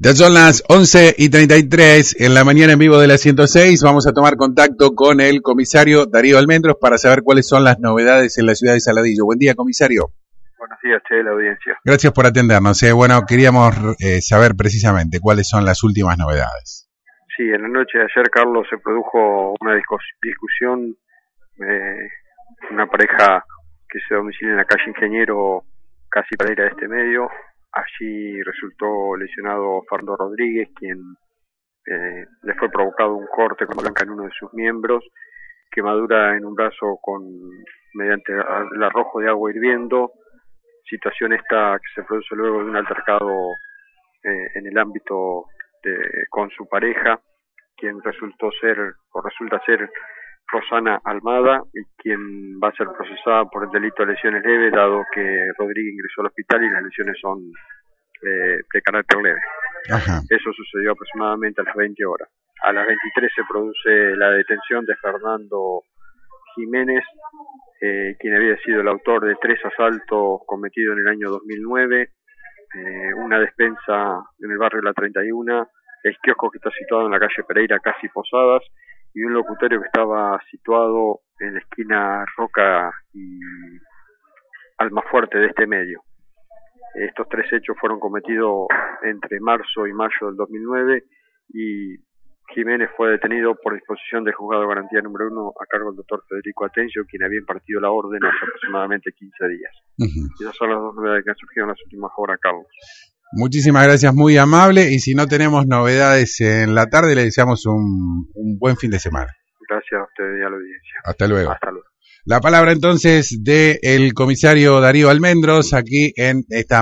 Ya son las 11 y 33 en la mañana en vivo de la 106. Vamos a tomar contacto con el comisario Darío Almendros para saber cuáles son las novedades en la ciudad de Saladillo. Buen día, comisario. Buenos días, che, la audiencia. Gracias por atendernos. Eh. Bueno, queríamos eh, saber precisamente cuáles son las últimas novedades. Sí, en la noche de ayer, Carlos, se produjo una discusión, eh, una pareja que se domicilia en la calle Ingeniero, casi para ir a este medio, Allí resultó lesionado Fernando Rodríguez, quien eh, le fue provocado un corte con blanca en uno de sus miembros, quemadura en un brazo con mediante el arrojo de agua hirviendo, situación esta que se produce luego de un altercado eh, en el ámbito de, con su pareja, quien resultó ser o resulta ser Rosana Almada, quien va a ser procesada por el delito de lesiones leves, dado que Rodríguez ingresó al hospital y las lesiones son eh, de carácter leve. Eso sucedió aproximadamente a las 20 horas. A las 23 se produce la detención de Fernando Jiménez, eh, quien había sido el autor de tres asaltos cometidos en el año 2009, eh, una despensa en el barrio La 31, el kiosco que está situado en la calle Pereira, casi Posadas, y un locutorio que estaba situado en la esquina Roca y Almafuerte de este medio. Estos tres hechos fueron cometidos entre marzo y mayo del 2009 y Jiménez fue detenido por disposición del juzgado de garantía número uno a cargo del doctor Federico Atencio, quien había impartido la orden hace aproximadamente 15 días. Y esas son las dos novedades que han surgido en las últimas horas, Carlos. Muchísimas gracias, muy amable. Y si no tenemos novedades en la tarde, le deseamos un, buen fin de semana. Gracias a usted y a la audiencia. Hasta luego. Hasta luego. La palabra entonces del comisario Darío Almendros aquí en esta